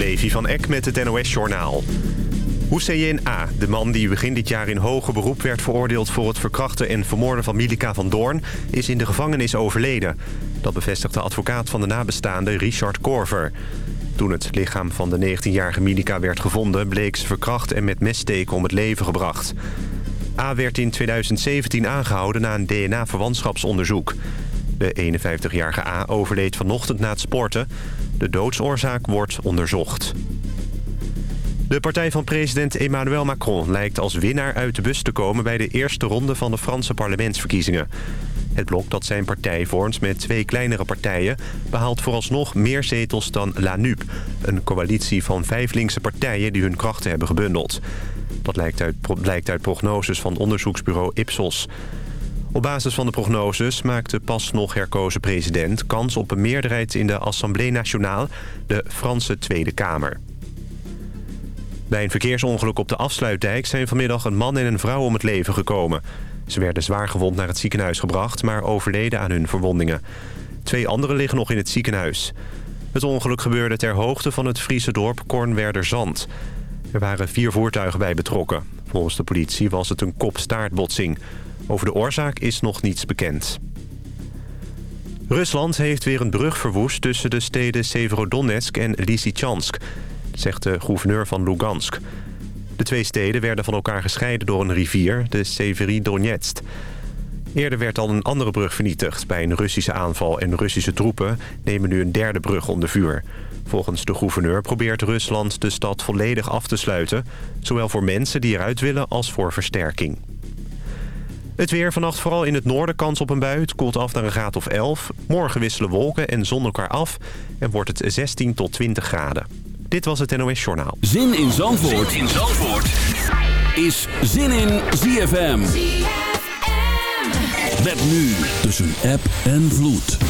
Levi van Eck met het NOS-journaal. Hussein A., de man die begin dit jaar in hoger beroep werd veroordeeld... voor het verkrachten en vermoorden van Milika van Doorn... is in de gevangenis overleden. Dat bevestigt de advocaat van de nabestaande Richard Korver. Toen het lichaam van de 19-jarige Milika werd gevonden... bleek ze verkracht en met messteken om het leven gebracht. A. werd in 2017 aangehouden na een DNA-verwantschapsonderzoek. De 51-jarige A overleed vanochtend na het sporten. De doodsoorzaak wordt onderzocht. De partij van president Emmanuel Macron lijkt als winnaar uit de bus te komen... bij de eerste ronde van de Franse parlementsverkiezingen. Het blok dat zijn partij vormt met twee kleinere partijen... behaalt vooralsnog meer zetels dan La NUP... een coalitie van vijf linkse partijen die hun krachten hebben gebundeld. Dat lijkt uit, blijkt uit prognoses van onderzoeksbureau Ipsos. Op basis van de prognoses maakt de pas nog herkozen president... kans op een meerderheid in de Assemblée Nationale, de Franse Tweede Kamer. Bij een verkeersongeluk op de afsluitdijk zijn vanmiddag een man en een vrouw om het leven gekomen. Ze werden zwaar gewond naar het ziekenhuis gebracht, maar overleden aan hun verwondingen. Twee anderen liggen nog in het ziekenhuis. Het ongeluk gebeurde ter hoogte van het Friese dorp Kornwerderzand. Er waren vier voertuigen bij betrokken. Volgens de politie was het een kop-staartbotsing. Over de oorzaak is nog niets bekend. Rusland heeft weer een brug verwoest tussen de steden Severodonetsk en Lysychansk zegt de gouverneur van Lugansk. De twee steden werden van elkaar gescheiden door een rivier, de Severodonetsk. Eerder werd al een andere brug vernietigd bij een Russische aanval... en Russische troepen nemen nu een derde brug onder vuur. Volgens de gouverneur probeert Rusland de stad volledig af te sluiten... zowel voor mensen die eruit willen als voor versterking. Het weer vannacht vooral in het noorden kans op een bui. Het koelt af naar een graad of 11. Morgen wisselen wolken en zon elkaar af en wordt het 16 tot 20 graden. Dit was het NOS Journaal. Zin in Zandvoort, zin in Zandvoort. is Zin in ZFM. ZFM. Met nu tussen app en vloed.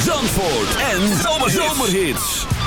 Zandvoort en Zomerhits. right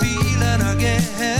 feeling again.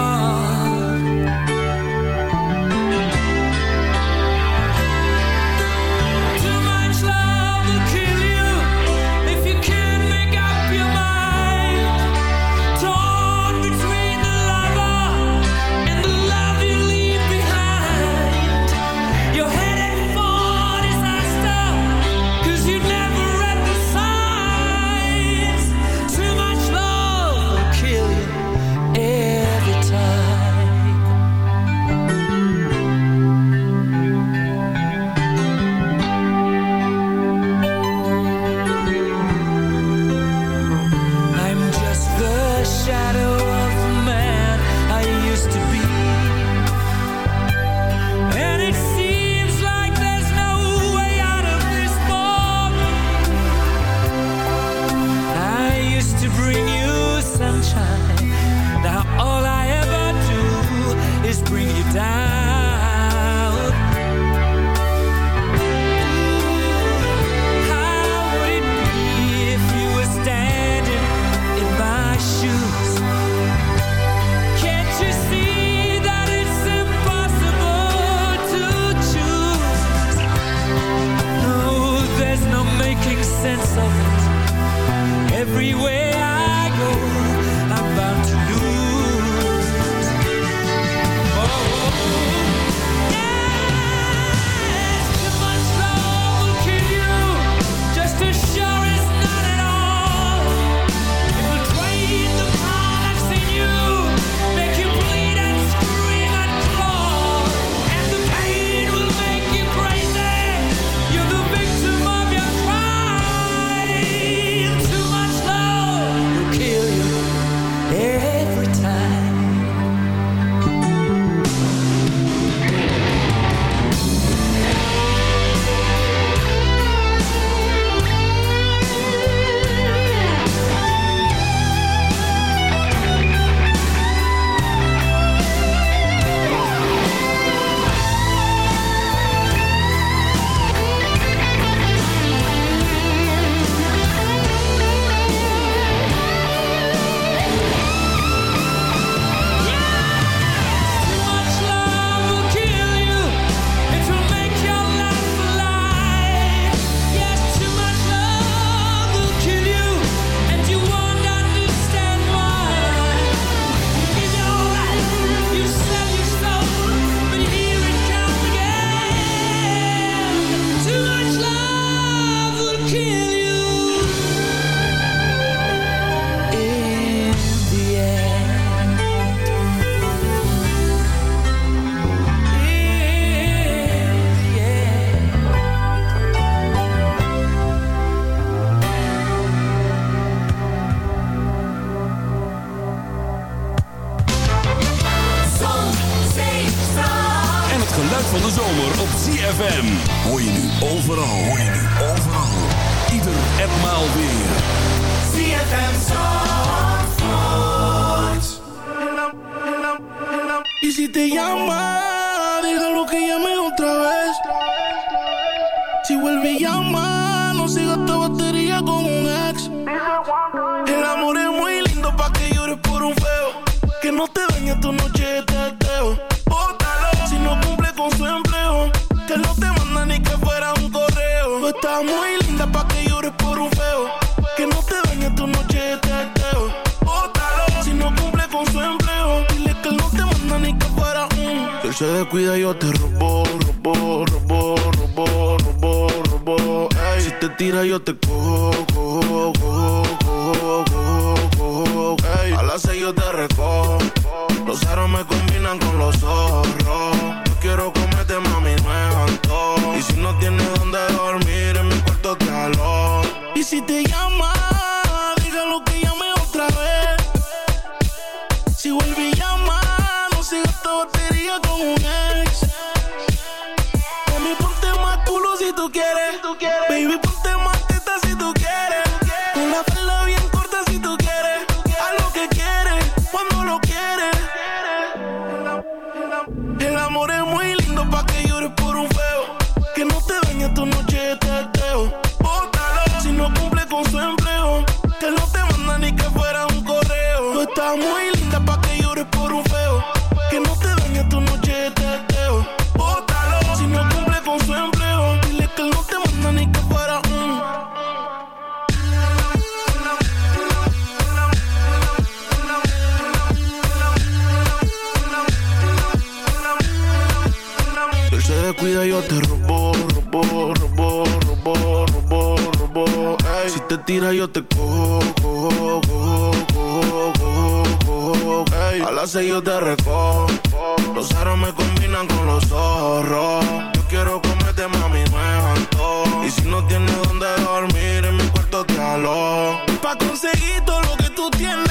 No siga esta batería con un ex. El amor es muy lindo pa' que llores por un feo. Que no te dañe tu noche de teteo. Bótalo si no cumple con su empleo. Que no te manda ni que fuera un correo. Tú estás muy linda pa' que llores por un feo. Que no te dañe tu noche de teteo. Bótalo si no cumple con su empleo. Dile que no te manda ni que fuera un. Si él se descuida, yo te robo, robo, robo, Yo te cojo, cojo, cojo, cojo, cojo, cojo. A las seis yo te recojo. Los aros me combinan con los zorros. Yo quiero comerte, mami, no es. Y si no tienes donde dormir, en mi cuarto te alojo. Y si te llama, tira, yo te cojo, cojo, cojo, cojo, cojo, cojo. Ey, a las seis yo te recojo. Los aros me combinan con los zorros. Yo quiero comerte, mami, es antojo. Y si no tienes donde dormir, en mi cuarto te alojo. Pa' conseguir todo lo que tú tienes,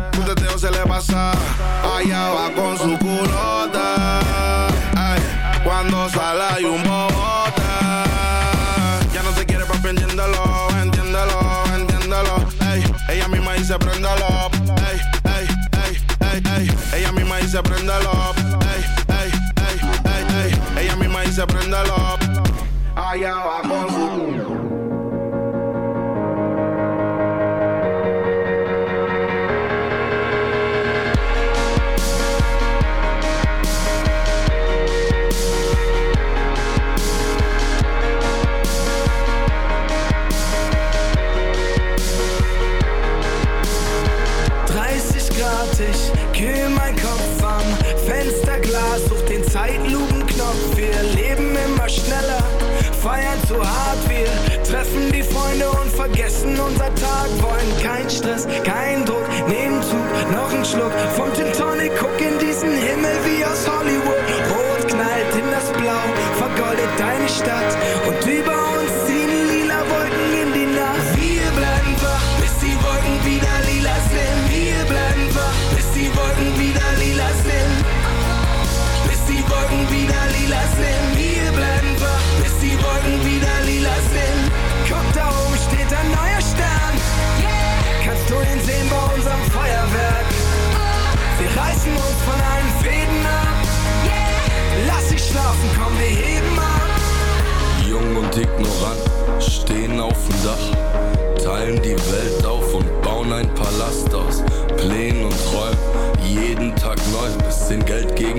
teteo se le pasa. Allá va con su culota. Cuando sale hay un bobote. Ya no te quiere papi, entiéndelo, entiéndelo, entiéndelo. Ey, ella misma dice préndelo. Ey, ey, ey, ey, ey. Ella misma dice préndelo. Ey, ey, ey, ey, ey. Ella misma dice préndelo. Allá va con su ich unser Tag. Wollen kein Stress, kein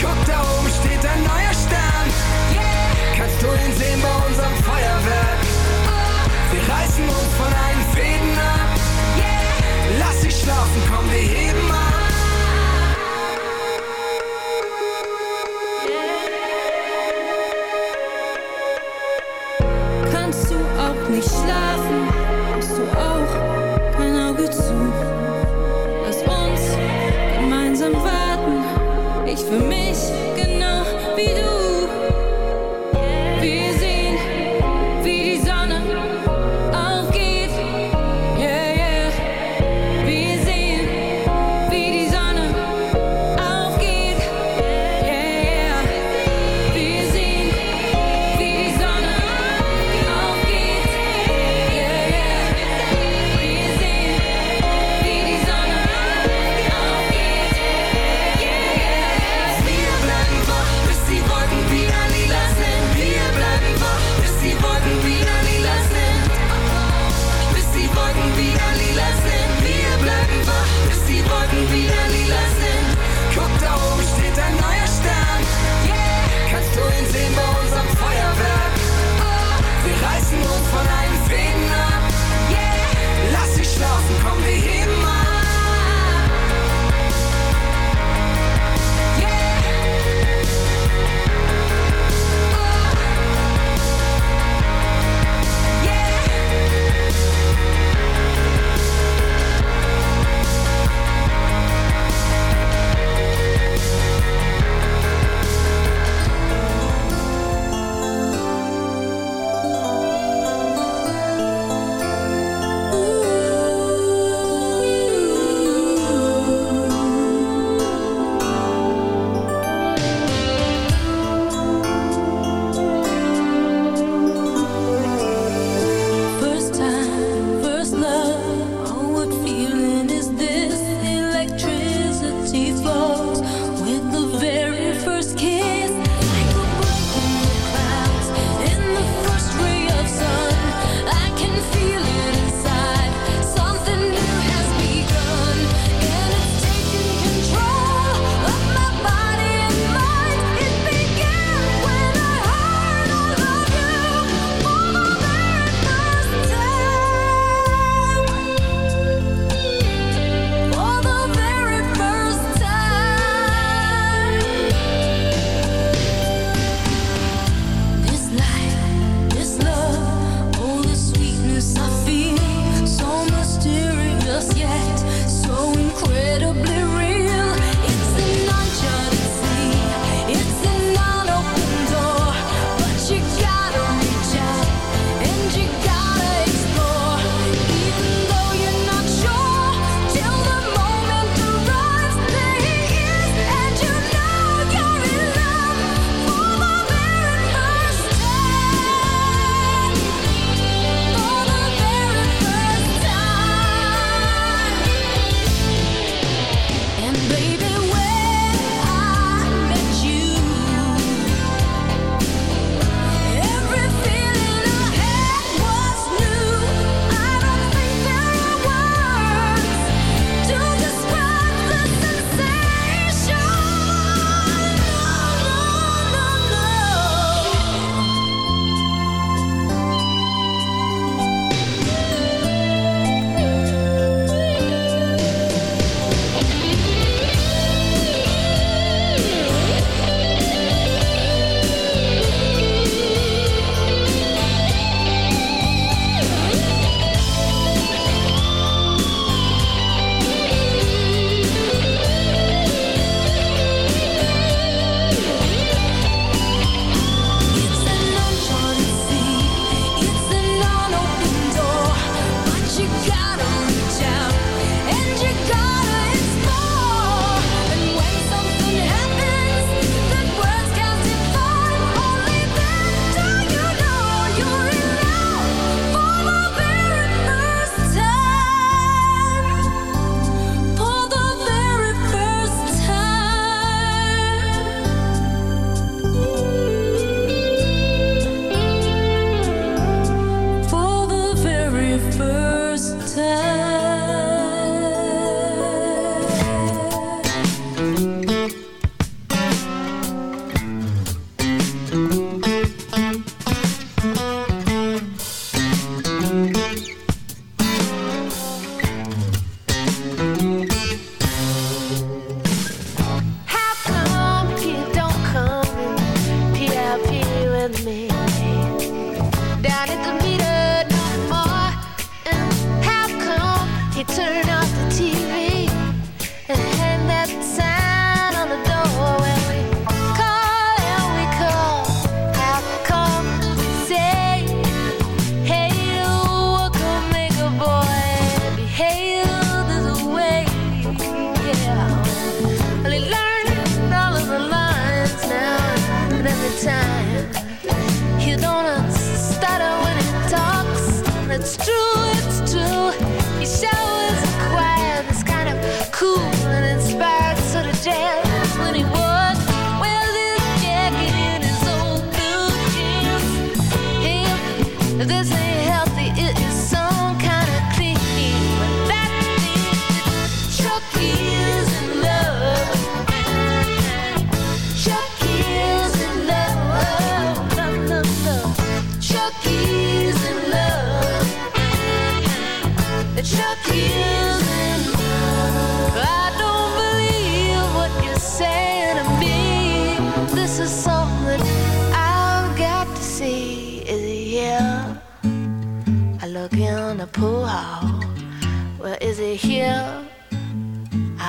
Guck, da oben steht ein neuer Stern. Kannst du ihn sehen bei unserem Feuerwerk? Wir reißen uns von allen Fäden ab. Lass dich schlafen, komm, wir heben ab.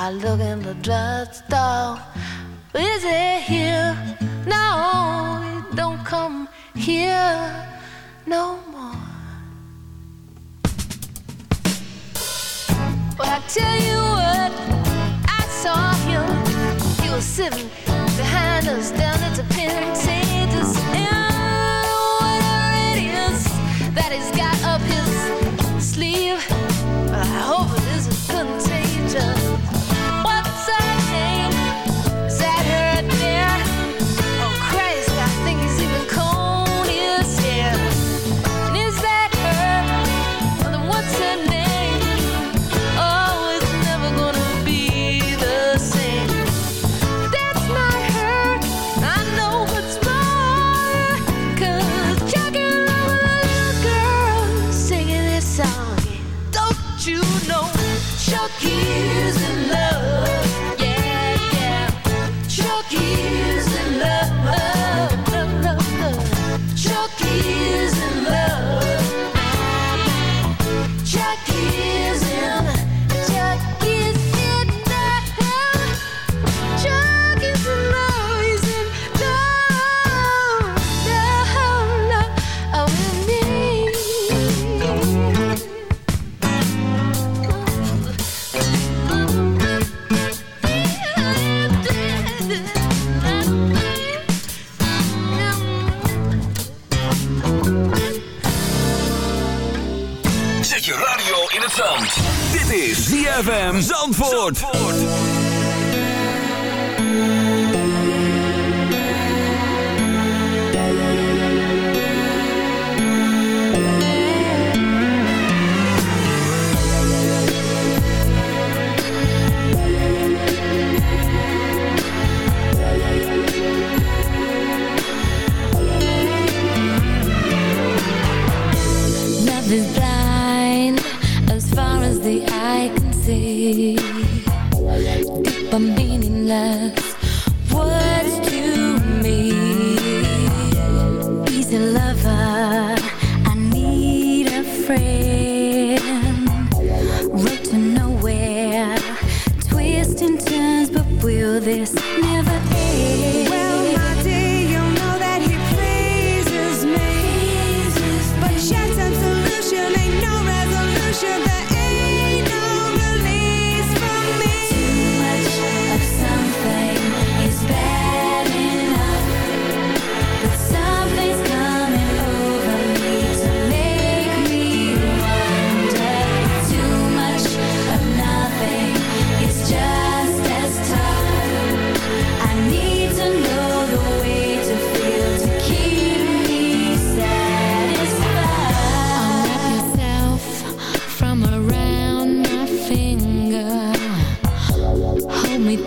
I look in the drugstore. Is it here? No, it don't come here no more. But I tell you what, I saw him. He was sitting behind us down the Zandvoort.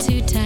too tight.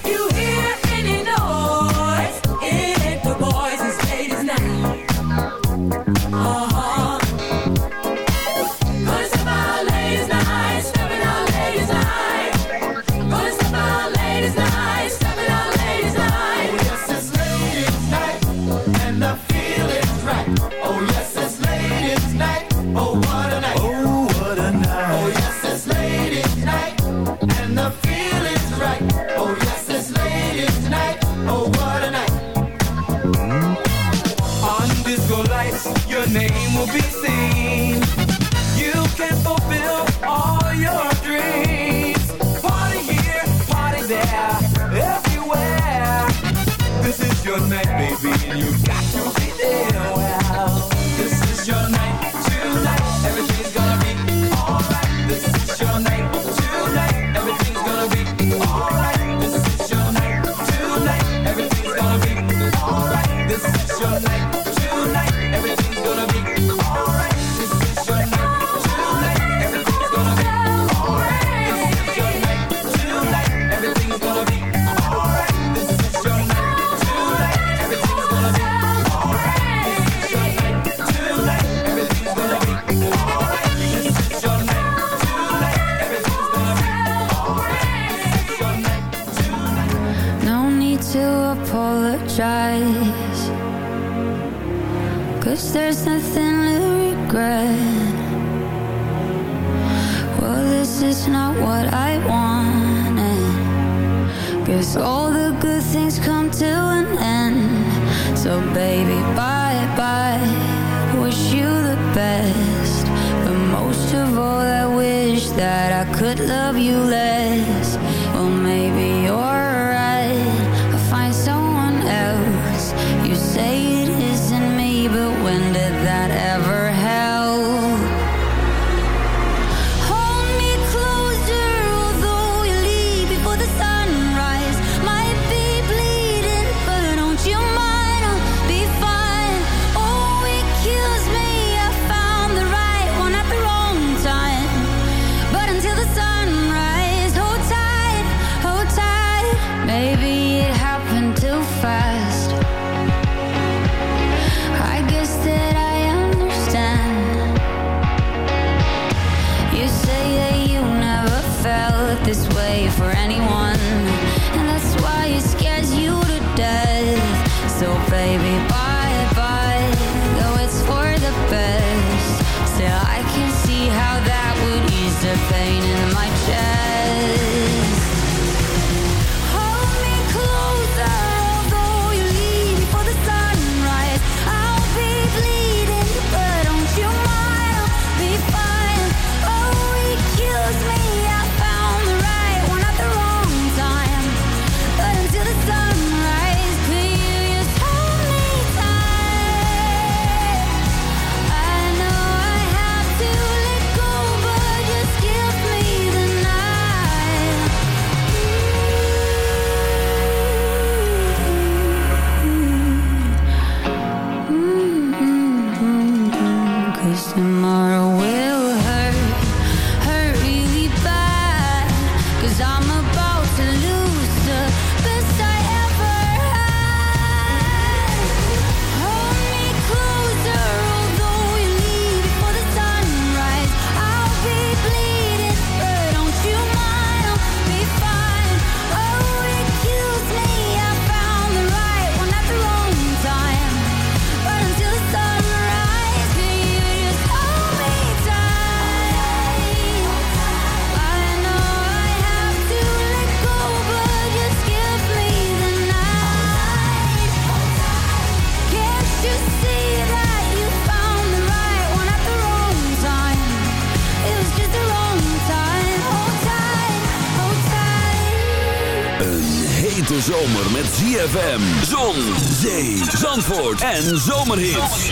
So baby, bye bye. Wish you the best. But most of all, I wish that I could love you less. en zomerhits.